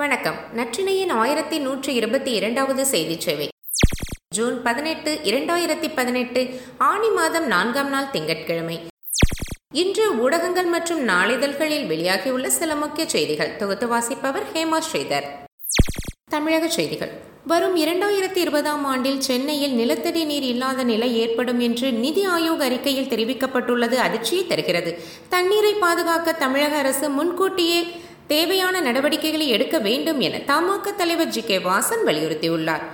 வணக்கம். நற்றினையின் ஆயிரத்தி நூற்றி இருபத்தி இரண்டாவது செய்தி சேவை. ஜூன் பதினெட்டு இரண்டாயிரத்தி பதினெட்டு ஆணி மாதம் நான்காம் நாள் திங்கட்கிழமை. இன்று ஊடகங்கள் மற்றும் நாளிதழ்களில் வெளியாகியுள்ள சில முக்கிய செய்திகள். தொகுத்து வாசிப்பவர் ஹேமா ஸ்ரீதர். தமிழக செய்திகள். வரும் இரண்டாயிரத்தி இருபதாம் ஆண்டில் சென்னையில் நிலத்தடி நீர் இல்லாத நிலை ஏற்படும் என்று நிதி ஆயோக் அறிக்கையில் தெரிவிக்கப்பட்டுள்ளது அதிர்ச்சியை தருகிறது. தண்ணீரை பாதுகாக்க தமிழக அரசு முன்கூட்டியே தேவையான நடவடிக்கைகளை எடுக்க வேண்டும் என தமாக தலைவர் ஜி கே வாசன் வலியுறுத்தியுள்ளார்.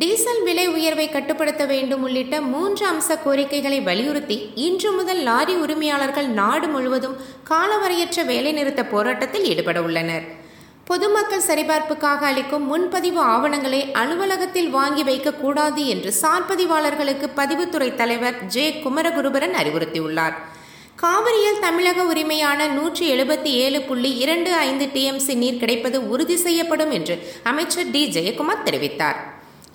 டீசல் விலை உயர்வை கட்டுப்படுத்த வேண்டும் உள்ளிட்ட மூன்று அம்ச கோரிக்கைகளை வலியுறுத்தி இன்று முதல் லாரி உரிமையாளர்கள் நாடு முழுவதும் காலவரையற்ற வேலைநிறுத்த போராட்டத்தில் ஈடுபட உள்ளனர். பொதுமக்கள் சரிபார்ப்புக்காக அளிக்கும் முன்பதிவு ஆவணங்களை அலுவலகத்தில் வாங்கி வைக்கக்கூடாது என்று சார்பதிவாளர்களுக்கு பதிவுத்துறை தலைவர் ஜே குமரகுருபரன் அறிவுறுத்தியுள்ளார். காவிரியில் தமிழக உரிமையான நூற்றி எழுபத்தி ஏழு புள்ளி இரண்டு ஐந்து டிஎம்சி நீர் கிடைப்பது உறுதி செய்யப்படும் என்று அமைச்சர் டி. ஜெயக்குமார் தெரிவித்தார்.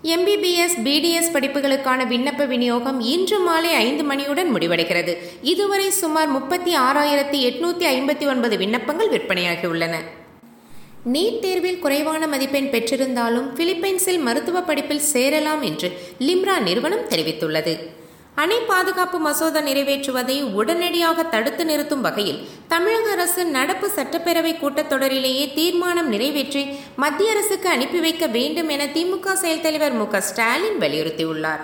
எம்பிபிஎஸ் பிடிஎஸ் படிப்புகளுக்கான விண்ணப்ப விநியோகம் இன்று மாலை ஐந்து மணியுடன் முடிவடைகிறது. இதுவரை சுமார் முப்பத்தி ஆறாயிரத்தி எட்நூத்தி ஐம்பத்தி ஒன்பது விண்ணப்பங்கள் விற்பனையாகியுள்ளன. நீட் தேர்வில் குறைவான மதிப்பெண் பெற்றிருந்தாலும் பிலிப்பைன்ஸில் மருத்துவ படிப்பில் சேரலாம் என்று லிம்ரா நிறுவனம் தெரிவித்துள்ளது. அணை பாதுகாப்பு மசோதா நிறைவேற்றுவதை உடனடியாக தடுத்து நிறுத்தும் வகையில் தமிழக அரசு நடப்பு சட்டப்பேரவை கூட்டத்தொடரிலேயே தீர்மானம் நிறைவேற்றி மத்திய அரசுக்கு அனுப்பி வைக்க வேண்டும் என திமுக செயல் தலைவர் மு ஸ்டாலின் வலியுறுத்தியுள்ளார்.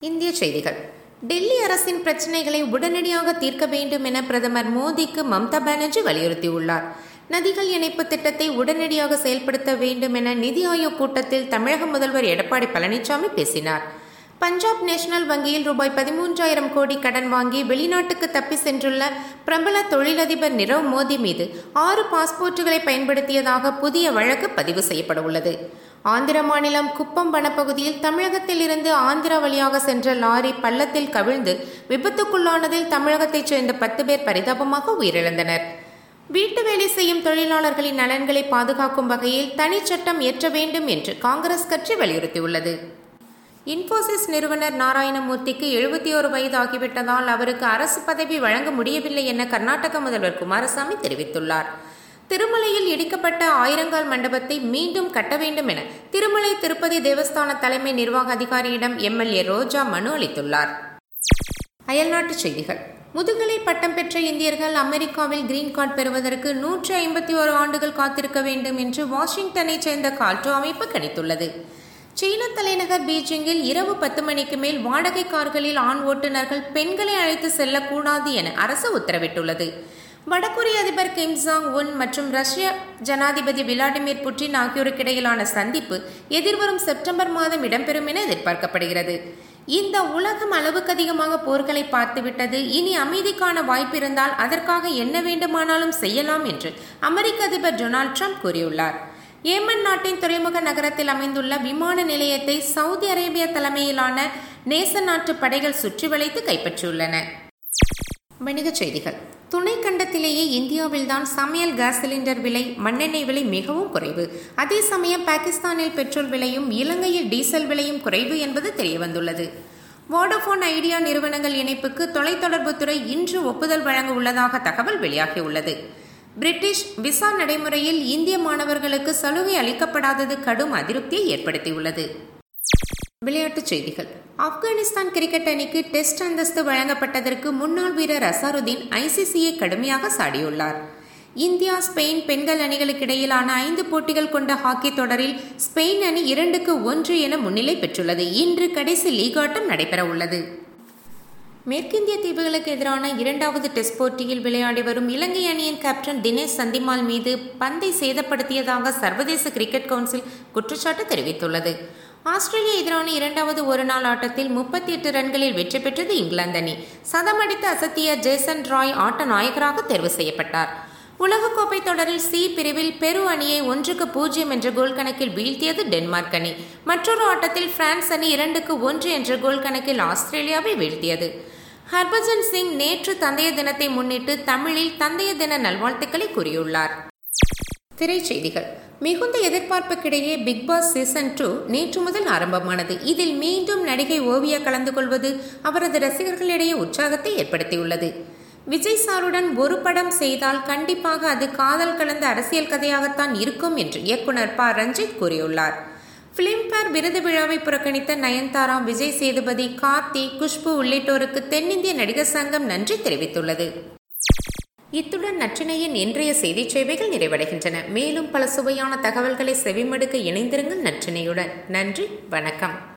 இந்திய செய்திகள். டெல்லி அரசின் பிரச்சினைகளை உடனடியாக தீர்க்க வேண்டும் என பிரதமர் மோடிக்கு மம்தா பானர்ஜி வலியுறுத்தியுள்ளார். நதிகள் இணைப்பு திட்டத்தை உடனடியாக செயல்படுத்த வேண்டும் என நிதி ஆயோக் கூட்டத்தில் தமிழக முதல்வர் எடப்பாடி பழனிசாமி பேசினார். பஞ்சாப் நேஷனல் வங்கியில் ரூபாய் பதிமூன்றாயிரம் கோடி கடன் வாங்கி வெளிநாட்டுக்கு தப்பி சென்றுள்ள பிரபல தொழிலதிபர் நிரவ் மோடி மீது ஆறு பாஸ்போர்ட்டுகளை பயன்படுத்தியதாக புதிய வழக்கு பதிவு செய்யப்பட உள்ளது. ஆந்திர மாநிலம் குப்பம் வனப்பகுதியில் தமிழகத்தில் இருந்து ஆந்திரா வழியாக சென்ற லாரி பள்ளத்தில் கவிழ்ந்து விபத்துக்குள்ளானதில் தமிழகத்தைச் சேர்ந்த பத்து பேர் பரிதாபமாக உயிரிழந்தனர். வீட்டு வேலை செய்யும் தொழிலாளர்களின் நலன்களை பாதுகாக்கும் வகையில் தனிச்சட்டம் இயற்ற வேண்டும் என்று காங்கிரஸ் கட்சி வலியுறுத்தியுள்ளது. இன்ஃபோசிஸ் நிறுவனர் நாராயணமூர்த்திக்கு எழுபத்தி ஒரு வயது ஆகிவிட்டதால் அவருக்கு அரசு பதவி வழங்க முடியவில்லை என கர்நாடக முதல்வர் குமாரசாமி தெரிவித்துள்ளார். திருமலையில் இடிக்கப்பட்ட ஆயிரங்கால் மண்டபத்தை மீண்டும் கட்ட வேண்டும் என திருமலை திருப்பதி தேவஸ்தான தலைமை நிர்வாக அதிகாரியிடம் எம்எல்ஏ ரோஜா மனு அளித்துள்ளார். அயல்நாட்டுச் செய்திகள். முதுகலை பட்டம் பெற்ற இந்தியர்கள் அமெரிக்காவில் கிரீன் கார்டு பெறுவதற்கு நூற்றி ஐம்பத்தி ஒரு ஆண்டுகள் காத்திருக்க வேண்டும் என்று வாஷிங்டனைச் சேர்ந்த கால்டோ அமைப்பு கணித்துள்ளது. சீன தலைநகர் பீஜிங்கில் இரவு பத்து மணிக்கு மேல் வாடகை கார்களில் ஆண் ஓட்டுநர்கள் பெண்களை அழைத்து செல்லக்கூடாது என அரசு உத்தரவிட்டுள்ளது. வடகொரிய அதிபர் கிம் ஜாங் உன் மற்றும் ரஷ்ய ஜனாதிபதி விளாடிமிர் புட்டின் ஆகியோருக்கு இடையிலான சந்திப்பு எதிர்வரும் செப்டம்பர் மாதம் இடம்பெறும் என எதிர்பார்க்கப்படுகிறது. இந்த உலகம் அளவுக்கு அதிகமாக போர்களை பார்த்துவிட்டது. இனி அமைதிக்கான வாய்ப்பு இருந்தால் அதற்காக என்ன வேண்டுமானாலும் செய்யலாம் என்று அமெரிக்க அதிபர் டொனால்ட் ட்ரம்ப் கூறியுள்ளார். ஏமன் நாட்டின் துறைமுக நகரத்தில் அமைந்துள்ள விமான நிலையத்தை சவுதி அரேபியா தலைமையிலான நேச நாட்டு படைகள் சுற்றி வளைத்து கைப்பற்றியுள்ளன. வணிகச் செய்திகள். துணை கண்டத்திலேயே இந்தியாவில்தான் சமையல் கேஸ் சிலிண்டர் விலை மண்ணெண்ணெய் விலை மிகவும் குறைவு. அதே சமயம் பாகிஸ்தானில் பெட்ரோல் விலையும் இலங்கையில் டீசல் விலையும் குறைவு என்பது தெரியவந்துள்ளது. வோடோபோன் ஐடியா நிறுவனங்கள் இணைப்புக்கு தொலைத்தொடர்புத்துறை இன்று ஒப்புதல் வழங்க உள்ளதாக தகவல் வெளியாகியுள்ளது. பிரிட்டிஷ் விசா நடைமுறையில் இந்திய மாணவர்களுக்கு சலுகை அளிக்கப்படாதது கடும் அதிருப்தியை ஏற்படுத்தியுள்ளது. விளையாட்டுச் செய்திகள். ஆப்கானிஸ்தான் கிரிக்கெட் அணிக்கு டெஸ்ட் அந்தஸ்து வழங்கப்பட்டதற்கு முன்னாள் வீரர் அசாருதீன் ஐசிசியை கடுமையாக சாடியுள்ளார். இந்தியா ஸ்பெயின் பெண்கள் அணிகளுக்கு இடையிலான ஐந்து போட்டிகள் கொண்ட ஹாக்கி தொடரில் ஸ்பெயின் அணி இரண்டுக்கு ஒன்று என முன்னிலை பெற்றுள்ளது. இன்று கடைசி லீக் ஆட்டம் நடைபெற உள்ளது மேற்கிந்திய தீவுகளுக்கு எதிரான இரண்டாவது டெஸ்ட் போட்டியில் விளையாடி வரும் இலங்கை அணியின் கேப்டன் தினேஷ் சந்திமால் மீது பந்தை சேதப்படுத்தியதாக சர்வதேச கிரிக்கெட் கவுன்சில் குற்றச்சாட்டு தெரிவித்துள்ளது. ஆஸ்திரேலியா எதிரான இரண்டாவது ஒருநாள் ஆட்டத்தில் முப்பத்தி எட்டு ரன்களில் வெற்றி பெற்றது இங்கிலாந்து அணி. சதமடித்து அசத்திய ஜேசன் ராய் ஆட்ட நாயகராக தேர்வு செய்யப்பட்டார். உலகக்கோப்பை தொடரில் சி பிரிவில் பெரு அணியை ஒன்றுக்கு பூஜ்ஜியம் என்ற கோல் கணக்கில் வீழ்த்தியது டென்மார்க் அணி. மற்றொரு ஆட்டத்தில் பிரான்ஸ் அணி இரண்டுக்கு ஒன்று என்ற கோல் கணக்கில் ஆஸ்திரேலியாவை வீழ்த்தியது. ஹர்பஜன் சிங் நேற்று தந்தைய தினத்தை முன்னிட்டு தமிழில் தந்தைய தின நல்வாழ்த்துக்களை கூறியுள்ளார். திரைச்செய்திகள். மிகுந்த எதிர்பார்ப்புக்கிடையே பிக் பாஸ் சீசன் டூ நேற்று முதல் ஆரம்பமானது. இதில் மீண்டும் நடிகை ஓவியா கலந்து கொள்வது அவரது ரசிகர்களிடையே உற்சாகத்தை ஏற்படுத்தியுள்ளது. விஜய் சாருடன் ஒரு படம் செய்தால் கண்டிப்பாக அது காதல் கலந்த அரசியல் கதையாகத்தான் இருக்கும் என்று இயக்குனர் ப. ரஞ்சித் கூறியுள்ளார். பிலிம்பேர் விருது விழாவை புறக்கணித்த நயன்தாரா விஜய் சேதுபதி கார்த்தி குஷ்பு உள்ளிட்டோருக்கு தென்னிந்திய நடிகர் சங்கம் நன்றி தெரிவித்துள்ளது. இத்துடன் நற்றினையின் இன்றைய செய்தி சேவைகள் நிறைவடைகின்றன. மேலும் பல சுவையான தகவல்களை செவிமடுக்க இணைந்திருங்கள் நற்றினையுடன். நன்றி வணக்கம்.